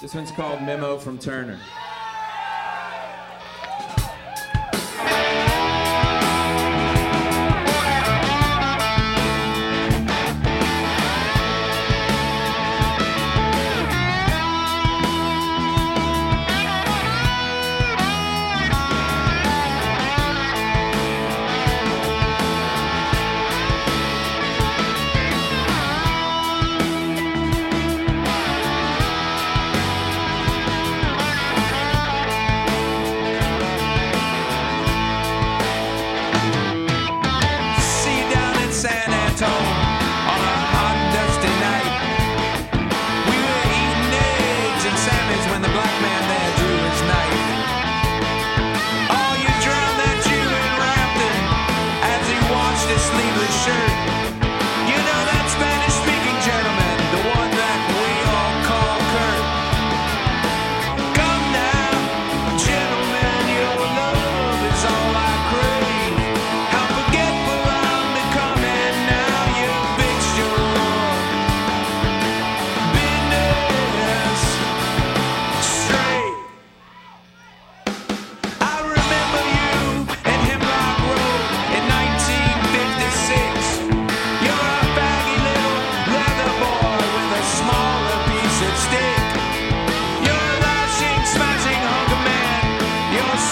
This one's called Memo from Turner.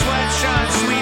sweatshirts we